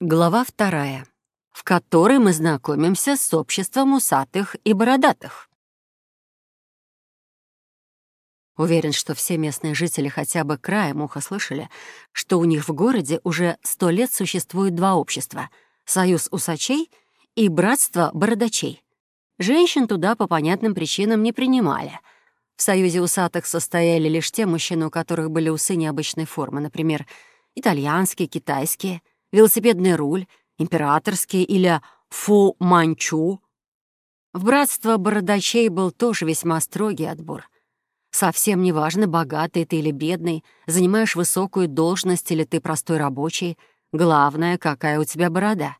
Глава вторая, в которой мы знакомимся с обществом усатых и бородатых. Уверен, что все местные жители хотя бы краем уха слышали, что у них в городе уже сто лет существует два общества — Союз усачей и Братство бородачей. Женщин туда по понятным причинам не принимали. В Союзе усатых состояли лишь те мужчины, у которых были усы необычной формы, например, итальянские, китайские — велосипедный руль, императорский или фу-манчу. В братство бородачей был тоже весьма строгий отбор. Совсем неважно, богатый ты или бедный, занимаешь высокую должность или ты простой рабочий, главное, какая у тебя борода.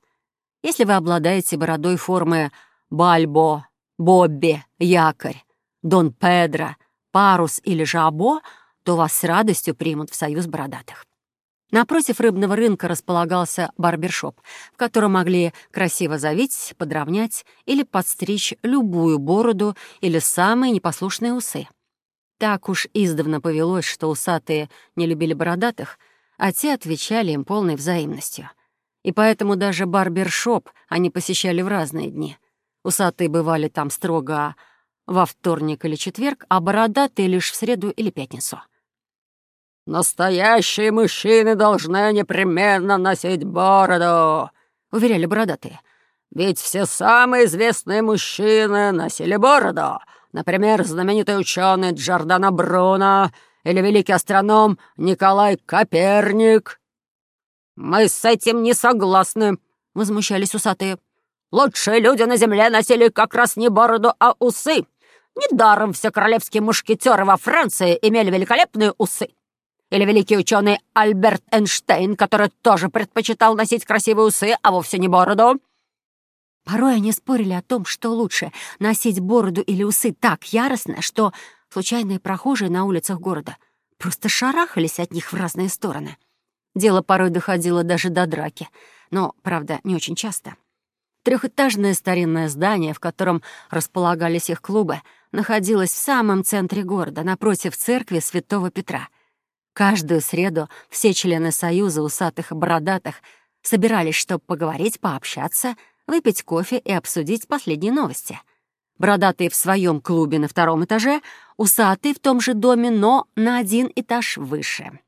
Если вы обладаете бородой формы Бальбо, Бобби, Якорь, Дон Педро, Парус или Жабо, то вас с радостью примут в союз бородатых. Напротив рыбного рынка располагался барбершоп, в котором могли красиво завить, подровнять или подстричь любую бороду или самые непослушные усы. Так уж издавна повелось, что усатые не любили бородатых, а те отвечали им полной взаимностью. И поэтому даже барбершоп они посещали в разные дни. Усатые бывали там строго во вторник или четверг, а бородатые лишь в среду или пятницу — «Настоящие мужчины должны непременно носить бороду», — уверяли бородатые. «Ведь все самые известные мужчины носили бороду. Например, знаменитый ученый Джордано Бруно или великий астроном Николай Коперник». «Мы с этим не согласны», — возмущались усатые. «Лучшие люди на земле носили как раз не бороду, а усы. Недаром все королевские мушкетеры во Франции имели великолепные усы. Или великий ученый Альберт Эйнштейн, который тоже предпочитал носить красивые усы, а вовсе не бороду. Порой они спорили о том, что лучше — носить бороду или усы так яростно, что случайные прохожие на улицах города просто шарахались от них в разные стороны. Дело порой доходило даже до драки, но, правда, не очень часто. Трехэтажное старинное здание, в котором располагались их клубы, находилось в самом центре города, напротив церкви Святого Петра — Каждую среду все члены Союза усатых и бородатых собирались, чтобы поговорить, пообщаться, выпить кофе и обсудить последние новости. Бородатые в своем клубе на втором этаже, усатые в том же доме, но на один этаж выше.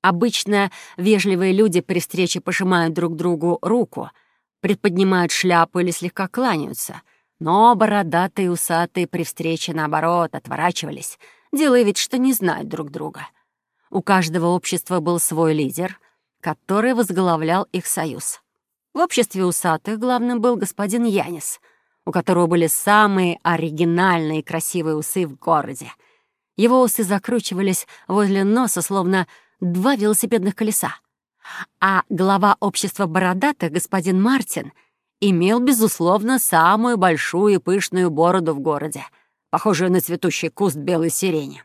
Обычно вежливые люди при встрече пожимают друг другу руку, предподнимают шляпу или слегка кланяются, но бородатые и усатые при встрече, наоборот, отворачивались, делая вид, что не знают друг друга — у каждого общества был свой лидер, который возглавлял их союз. В обществе усатых главным был господин Янис, у которого были самые оригинальные и красивые усы в городе. Его усы закручивались возле носа, словно два велосипедных колеса. А глава общества бородатых, господин Мартин, имел, безусловно, самую большую и пышную бороду в городе, похожую на цветущий куст белой сирени.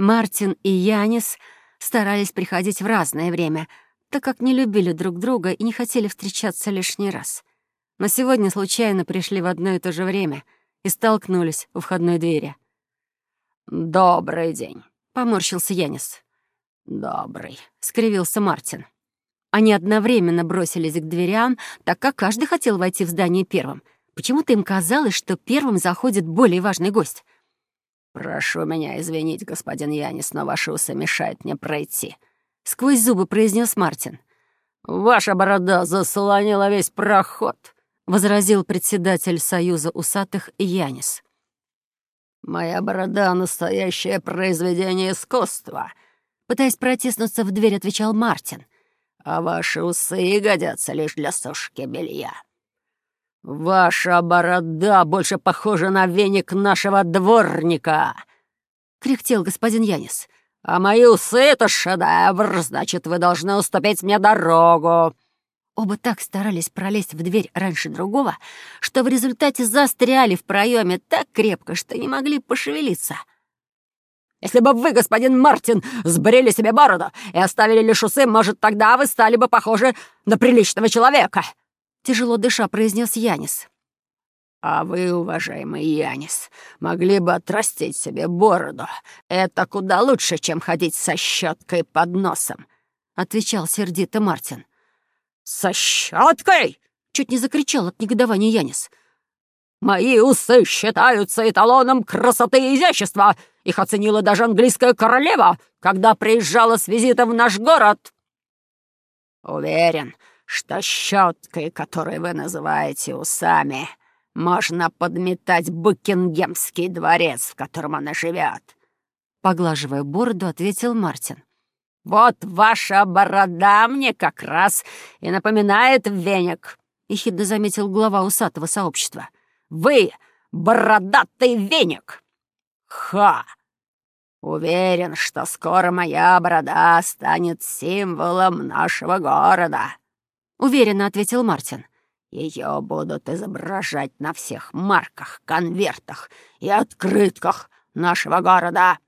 Мартин и Янис старались приходить в разное время, так как не любили друг друга и не хотели встречаться лишний раз. Но сегодня случайно пришли в одно и то же время и столкнулись у входной двери. «Добрый день», — поморщился Янис. «Добрый», — скривился Мартин. Они одновременно бросились к дверям, так как каждый хотел войти в здание первым. Почему-то им казалось, что первым заходит более важный гость. «Прошу меня извинить, господин Янис, но ваши усы мешают мне пройти», — сквозь зубы произнес Мартин. «Ваша борода заслонила весь проход», — возразил председатель Союза усатых Янис. «Моя борода — настоящее произведение искусства», — пытаясь протиснуться в дверь, отвечал Мартин. «А ваши усы годятся лишь для сушки белья». «Ваша борода больше похожа на веник нашего дворника!» — кряхтел господин Янис. «А мои усы — это шедевр, значит, вы должны уступить мне дорогу!» Оба так старались пролезть в дверь раньше другого, что в результате застряли в проеме так крепко, что не могли пошевелиться. «Если бы вы, господин Мартин, сбрили себе бороду и оставили лишь усы, может, тогда вы стали бы похожи на приличного человека!» Тяжело дыша произнес Янис. «А вы, уважаемый Янис, могли бы отрастить себе бороду. Это куда лучше, чем ходить со щеткой под носом», — отвечал сердито Мартин. «Со щеткой?» — чуть не закричал от негодования Янис. «Мои усы считаются эталоном красоты и изящества. Их оценила даже английская королева, когда приезжала с визитом в наш город». «Уверен, что щеткой, которую вы называете усами, можно подметать Букингемский дворец, в котором она живет», — поглаживая бороду, ответил Мартин. «Вот ваша борода мне как раз и напоминает веник», — ехидно заметил глава усатого сообщества. «Вы бородатый веник!» «Ха! Уверен, что скоро моя борода станет символом нашего города», — уверенно ответил Мартин. Ее будут изображать на всех марках, конвертах и открытках нашего города».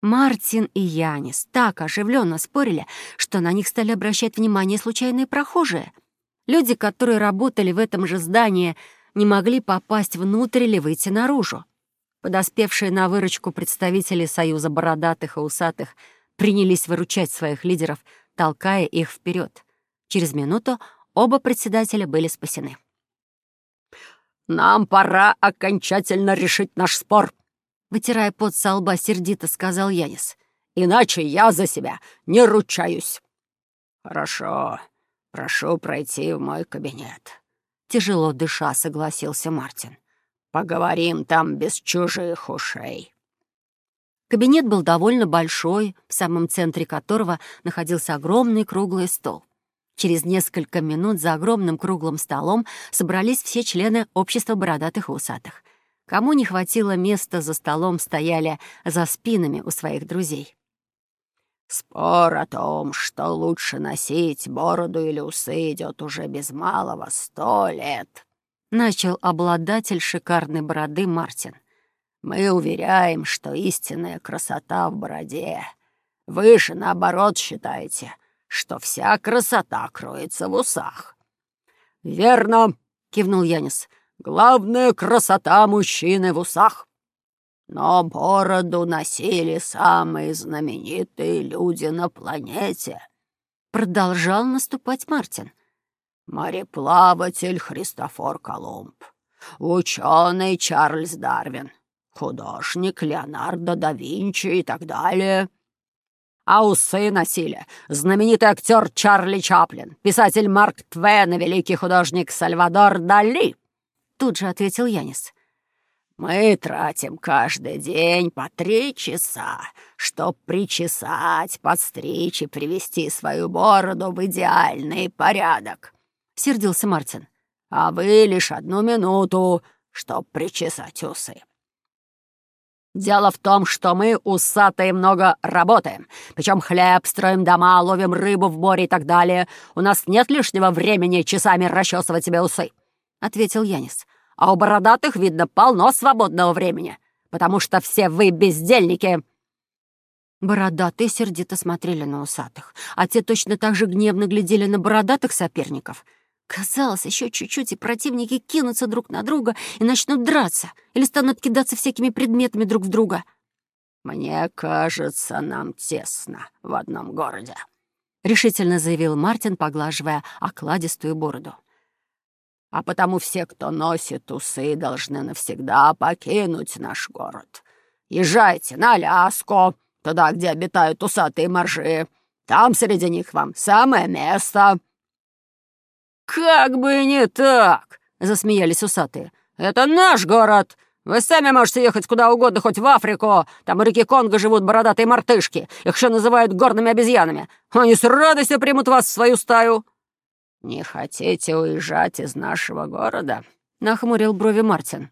Мартин и Янис так оживленно спорили, что на них стали обращать внимание случайные прохожие. Люди, которые работали в этом же здании, не могли попасть внутрь или выйти наружу. Подоспевшие на выручку представители Союза бородатых и усатых принялись выручать своих лидеров, толкая их вперед. Через минуту оба председателя были спасены. «Нам пора окончательно решить наш спор», Вытирая пот со лба, сердито сказал Янис. «Иначе я за себя не ручаюсь». «Хорошо. Прошу пройти в мой кабинет». Тяжело дыша, согласился Мартин. «Поговорим там без чужих ушей». Кабинет был довольно большой, в самом центре которого находился огромный круглый стол. Через несколько минут за огромным круглым столом собрались все члены общества бородатых и усатых — Кому не хватило места за столом, стояли за спинами у своих друзей. «Спор о том, что лучше носить бороду или усы, идет уже без малого сто лет», — начал обладатель шикарной бороды Мартин. «Мы уверяем, что истинная красота в бороде. Вы же, наоборот, считаете, что вся красота кроется в усах». «Верно», — кивнул Янис. Главная красота мужчины в усах. Но бороду носили самые знаменитые люди на планете. Продолжал наступать Мартин. Мореплаватель Христофор Колумб, ученый Чарльз Дарвин, художник Леонардо да Винчи и так далее. А усы носили знаменитый актер Чарли Чаплин, писатель Марк Твен и великий художник Сальвадор Дали. Тут же ответил Янис. «Мы тратим каждый день по три часа, чтоб причесать, подстричь и привести свою бороду в идеальный порядок», — сердился Мартин. «А вы лишь одну минуту, чтоб причесать усы». Дело в том, что мы, усатые, много работаем. Причем хлеб, строим дома, ловим рыбу в море и так далее. У нас нет лишнего времени часами расчесывать себе усы ответил Янис. «А у бородатых, видно, полно свободного времени, потому что все вы бездельники!» Бородатые сердито смотрели на усатых, а те точно так же гневно глядели на бородатых соперников. Казалось, еще чуть-чуть, и противники кинутся друг на друга и начнут драться или станут кидаться всякими предметами друг в друга. «Мне кажется, нам тесно в одном городе», — решительно заявил Мартин, поглаживая окладистую бороду а потому все, кто носит усы, должны навсегда покинуть наш город. Езжайте на Аляску, туда, где обитают усатые моржи. Там среди них вам самое место». «Как бы не так!» — засмеялись усатые. «Это наш город. Вы сами можете ехать куда угодно, хоть в Африку. Там у реки Конго живут бородатые мартышки. Их еще называют горными обезьянами. Они с радостью примут вас в свою стаю». «Не хотите уезжать из нашего города?» — нахмурил брови Мартин.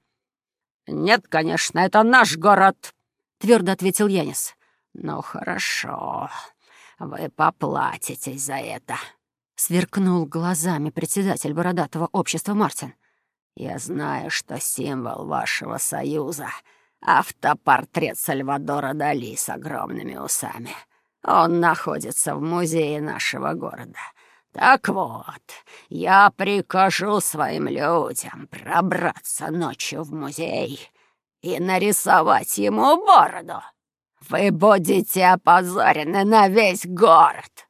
«Нет, конечно, это наш город», — твердо ответил Янис. «Ну, хорошо, вы поплатитесь за это», — сверкнул глазами председатель бородатого общества Мартин. «Я знаю, что символ вашего союза — автопортрет Сальвадора Дали с огромными усами. Он находится в музее нашего города». Так вот, я прикажу своим людям пробраться ночью в музей и нарисовать ему бороду. Вы будете опозорены на весь город».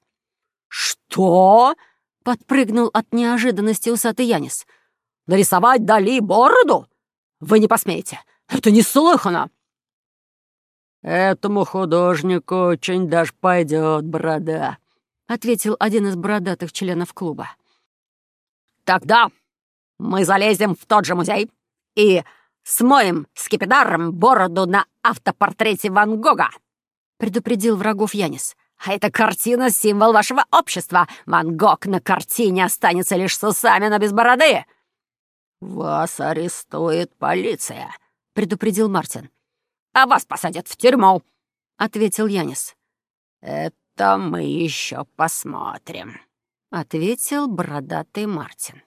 «Что?» — подпрыгнул от неожиданности усатый Янис. «Нарисовать Дали бороду? Вы не посмеете. Это неслыханно!» «Этому художнику очень даже пойдет борода», — ответил один из бородатых членов клуба. «Тогда мы залезем в тот же музей и смоем скипидаром бороду на автопортрете Ван Гога», — предупредил врагов Янис. «А эта картина — символ вашего общества. Ван Гог на картине останется лишь с усами, но без бороды». «Вас арестует полиция», — предупредил Мартин а вас посадят в тюрьму», — ответил Янис. «Это мы еще посмотрим», — ответил бородатый Мартин.